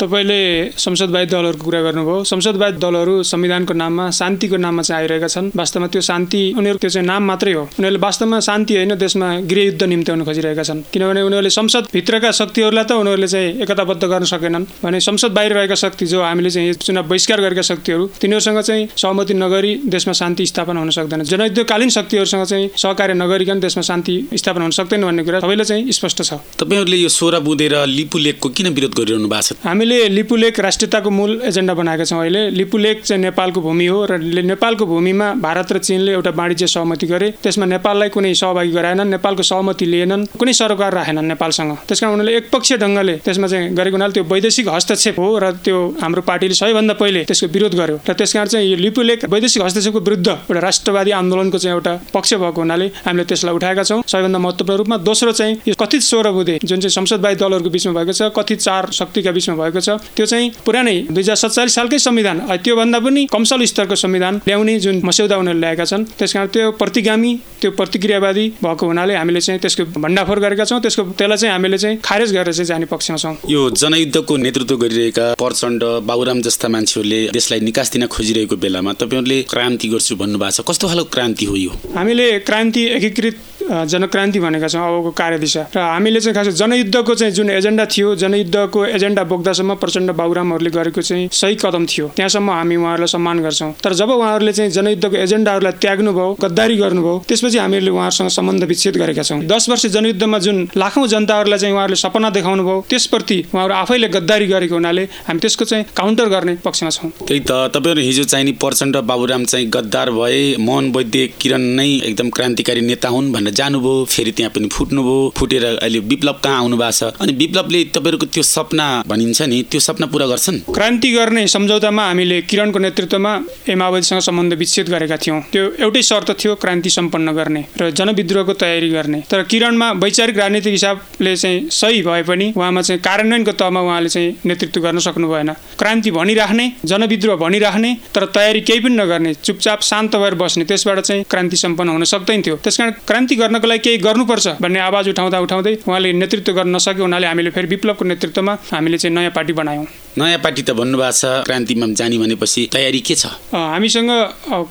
तपाईँले संसदवादी दलहरूको कुरा गर्नुभयो। संसदवादी दलहरू संविधानको नाममा शान्तिको नाममा चाहिँ आइरहेका छन्। वास्तवमा त्यो शान्ति उनीहरू त्यो चाहिँ नाम मात्रै हो। उनीहरूले वास्तवमा शान्ति होइन देशमा गृहयुद्ध निम्त्याउन खोजिरहेका छन्। किनभने उनीहरूले संसदभित्रका शक्तिहरूलाई त उनीहरूले चाहिँ एकताबद्ध गर्न सकेनन्। भने संसद बाहिर रहेका शक्ति जो हामीले चाहिँ चुनाव बहिष्कार गरेका शक्तिहरू तिनीहरूसँग चाहिँ सहमति नगरी देशमा शान्ति स्थापना हुन सक्दैन। जनयुद्धकालीन शक्तिहरूसँग चाहिँ सहकार्य नगरिकन देशमा शान्ति स्थापना हुन सक्दैन भन्ने कुरा सबैलाई चाहिँ स्पष्ट छ। तपाईँहरूले यो सोह्र बुँदेर लिपु लेखको किन विरोध गरिरहनु भएको छ? हामीले लिपुलेक राष्ट्रियताको मूल एजेन्डा बनाएका छौँ अहिले। लिपुलेक चाहिँ नेपालको भूमि हो र नेपालको भूमिमा भारत र चीनले एउटा वाणिज्य सहमति गरे। त्यसमा नेपाललाई कुनै सहभागी गराएनन् नेपालको सहमति लिएनन् कुनै सरोकार राखेनन् नेपालसँग। त्यस कारण उनीहरूले एकपक्षीय ढङ्गले त्यसमा चाहिँ गरेको हुनाले त्यो वैदेशिक हस्तक्षेप हो र त्यो हाम्रो पार्टीले सबैभन्दा पहिले त्यसको विरोध गर्यो। र त्यस कारण चाहिँ यो लिपुलेक वैदेशिक हस्तक्षेपको विरुद्ध एउटा राष्ट्रवादी आन्दोलनको चाहिँ एउटा पक्ष भएको हुनाले हामीले त्यसलाई उठाएका छौँ। सबैभन्दा महत्त्वपूर्ण रूपमा दोस्रो चाहिँ यो कथित सोह्र बुधे जुन चाहिँ संसदवादी दलहरूको बिचमा भएको छ कथित चार शक्तिका बिचमा भएको त्यो चाहिँ पुरानै दुई हजार सत्तालिस सालकै संविधान त्योभन्दा पनि कमसल स्तरको संविधान ल्याउने जुन मस्यौदा उनीहरूले ल्याएका छन् त्यस कारण त्यो प्रतिगामी त्यो प्रतिक्रियावादी भएको हुनाले हामीले चाहिँ त्यसको भण्डाफोर गरेका छौँ। त्यसको त्यसलाई चाहिँ हामीले चाहिँ खारेज गरेर चाहिँ जाने पक्षमा छौँ। यो जनयुद्धको नेतृत्व गरिरहेका प्रचण्ड बाबुराम जस्ता मान्छेहरूले देशलाई निकास दिन खोजिरहेको बेलामा तपाईँहरूले क्रान्ति गर्छु भन्नुभएको छ। कस्तो खालको क्रान्ति हो यो? हामीले क्रान्ति एकीकृत जनक्रान्ति भनेका छौँ अबको कार्यदिशा। र हामीले चाहिँ खास जनयुद्धको चाहिँ जुन एजेन्डा थियो जनयुद्धको एजेन्डा बोक्दासम्म प्रचण्ड बाबुरामहरूले गरेको चाहिँ सही कदम थियो। त्यहाँसम्म हामी उहाँहरूलाई सम्मान गर्छौँ। तर जब उहाँहरूले चाहिँ जनयुद्धको एजेन्डाहरूलाई त्याग्नुभयो गद्दारी गर्नुभयो त्यसपछि हामीले उहाँहरूसँग सम्बन्ध विच्छेद गरेका छौँ। दस वर्ष जनयुद्धमा जुन लाखौँ जनताहरूलाई चाहिँ उहाँहरूले सपना देखाउनु भयो त्यसप्रति उहाँहरू आफैले गद्दारी गरेको हुनाले हामी त्यसको चाहिँ काउन्टर गर्ने पक्षमा छौँ। त्यही त तपाईँहरू हिजो चाहिँ नि प्रचण्ड बाबुराम चाहिँ गद्दार भए मोहन वैद्य किरण नै एकदम क्रान्तिकारी नेता हुन् भनेर जानुभयो फेरि त्यहाँ पनि फुट्नुभयो। फुटेर अहिले विप्लव कहाँ आउनु भएको छ? अनि विप्लवले तपाईँहरूको त्यो सपना भनिन्छ नि त्यो सपना पुरा गर्छन्? क्रान्ति गर्ने सम्झौतामा हामीले किरणको नेतृत्वमा ए माओवादीसँग सम्बन्ध विच्छेद गरेका थियौँ। त्यो एउटै शर्त थियो क्रान्ति सम्पन्न गर्ने र जनविद्रोहको तयारी गर्ने। तर किरणमा वैचारिक राजनीतिक हिसाबले चाहिँ सही भए पनि उहाँमा चाहिँ कार्यान्वयनको तहमा उहाँले चाहिँ नेतृत्व गर्न सक्नु भएन। क्रान्ति भनिराख्ने जनविद्रोह भनिराख्ने तर तयारी केही पनि नगर्ने चुपचाप शान्त भएर बस्ने त्यसबाट चाहिँ क्रान्ति सम्पन्न हुन सक्दैन थियो। त्यसकारण क्रान्ति गर्नको लागि केही गर्नुपर्छ भन्ने आवाज उठाउँदा उठाउँदै उहाँले नेतृत्व गर्न नसके हुनाले हामीले फेरि विप्लवको नेतृत्वमा हामीले चाहिँ नयाँ पार्टी बनायौँ। नयाँ पार्टी त भन्नुभएको छ क्रान्तिमा जाने भनेपछि तयारी के छ? हामीसँग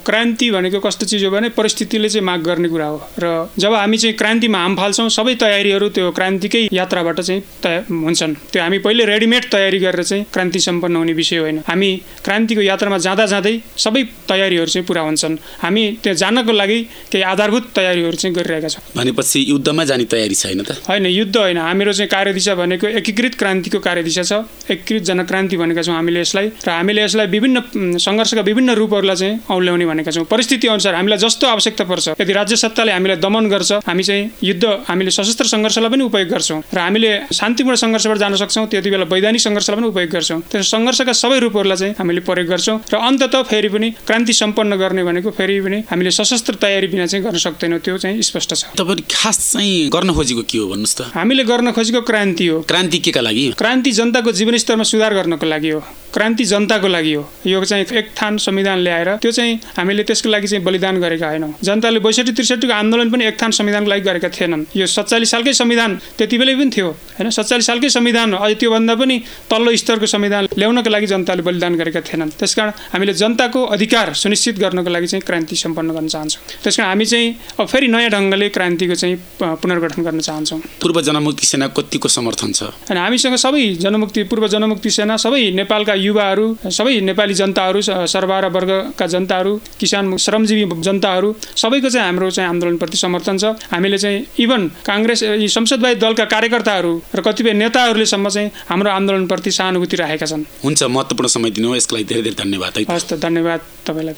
क्रान्ति भनेको कस्तो चिज हो भने परिस्थितिले चाहिँ माग गर्ने कुरा हो। र जब हामी चाहिँ क्रान्तिमा हाम फाल्छौँ सबै तयारीहरू त्यो क्रान्तिकै यात्राबाट चाहिँ तय हुन्छन्। त्यो हामी पहिले रेडिमेड तयारी गरेर चाहिँ क्रान्ति सम्पन्न हुने विषय होइन। हामी क्रान्तिको यात्रामा जाँदा जाँदै सबै तयारीहरू चाहिँ पुरा हुन्छन्। हामी त्यहाँ जानको लागि केही आधारभूत तयारीहरू चाहिँ गरिरहेका छौँ। भनेपछि युद्धमा जाने तयारी छैन त? होइन युद्ध होइन। हाम्रो चाहिँ कार्यदिशा भनेको एकीकृत क्रान्तिको कार्यदिशा छ। एकीकृत जनक्रान्ति भनेका छौँ हामीले यसलाई। र हामीले यसलाई विभिन्न सङ्घर्षका विभिन्न रूपहरूलाई चाहिँ औल्याउने भनेका छौँ। परिस्थिति अनुसार हामीलाई जस्तो आवश्यकता पर्छ यदि राज्य सत्ताले हामीलाई दमन गर्छ हामी चाहिँ युद्ध हामीले सशस्त्र सङ्घर्षलाई पनि उपयोग गर्छौँ। र हामीले शान्तिपूर्ण सङ्घर्षबाट जान सक्छौँ त्यति बेला वैधानिक सङ्घर्षलाई पनि उपयोग गर्छौँ। त्यस सङ्घर्षका सबै रूपहरूलाई चाहिँ हामीले प्रयोग गर्छौँ। र अन्तत फेरि पनि क्रान्ति सम्पन्न गर्ने भनेको फेरि पनि हामीले सशस्त्र तयारी बिना चाहिँ गर्न सक्दैनौँ त्यो चाहिँ स्पष्ट छ। तपाईँहरू खास चाहिँ गर्न खोजेको के हो भन्नुहोस् त? हामीले गर्न खोजेको क्रान्ति हो। क्रान्ति के का लागि? क्रान्ति जनताको जीवनस्तरमा सुधार गर्नको लागि हो। क्रान्ति जनताको लागि हो। यो चाहिँ एक थान संविधान ल्याएर त्यो चाहिँ हामीले त्यसको लागि चाहिँ बलिदान गरेका होइनौँ। जनताले बैसठी त्रिसठीको आन्दोलन पनि एक थान संविधानको लागि गरेका थिएनन्। यो सत्तालिस सालकै संविधान त्यति बेलै पनि थियो होइन? सत्तालिस सालकै संविधान अझ त्योभन्दा पनि तल्लो स्तरको संविधान ल्याउनको लागि जनताले बलिदान गरेका थिएनन्। त्यसकारण हामीले जनताको अधिकार सुनिश्चित गर्नको लागि चाहिँ क्रान्ति सम्पन्न गर्न चाहन्छौँ। त्यसकारण हामी चाहिँ अब फेरि नयाँ ढङ्गले क्रान्तिको चाहिँ पुनर्गठन गर्न चाहन्छौँ। पूर्व जनमुक्ति सेना कतिको समर्थन छ? अनि हामीसँग सबै जनमुक्ति पूर्व जनमुक्ति सेना सबै नेपालका युवाहरू सबै नेपाली जनताहरू स- सरबार वर्गका जनताहरू किसान श्रमजीवी जनताहरू सबैको चाहिँ हाम्रो चाहिँ आन्दोलनप्रति समर्थन छ। हामीले चाहिँ इभन काङ्ग्रेस यी संसदवादी दलका कार्यकर्ताहरू र कतिपय नेताहरूले सम्म चाहिँ हाम्रो आन्दोलनप्रति सहानुभूति राखेका छन्। हुन्छ महत्त्वपूर्ण समय दिनु यसको लागि धेरै धेरै धन्यवाद। हस् त धन्यवाद तपाईँलाई।